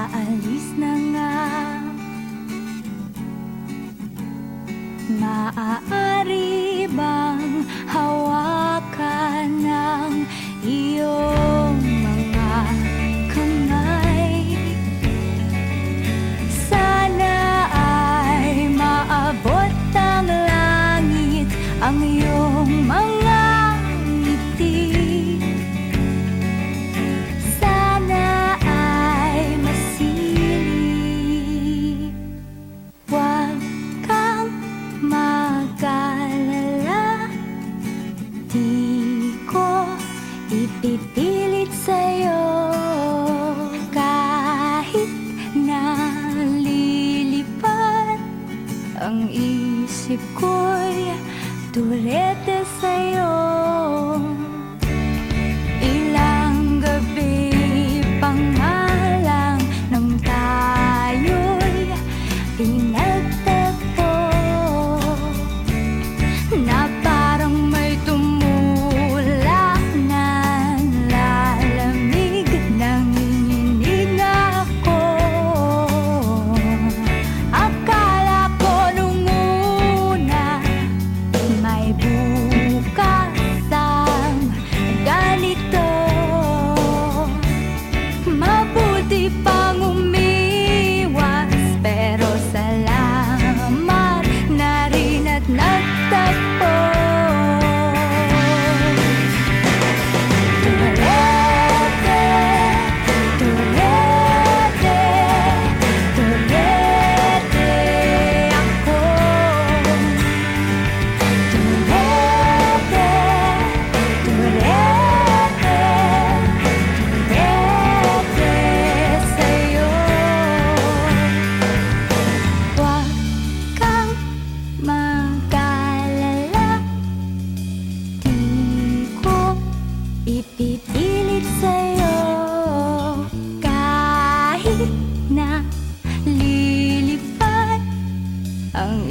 Umalis na nga Maaari bang hawakan ng iyong mga kamay? Sana ay maabot ng langit ang iyong ipipilit sa'yo Kahit nalilipad Ang isip ko'y turete Ipipilit sa'yo Kahit na lilipad Ang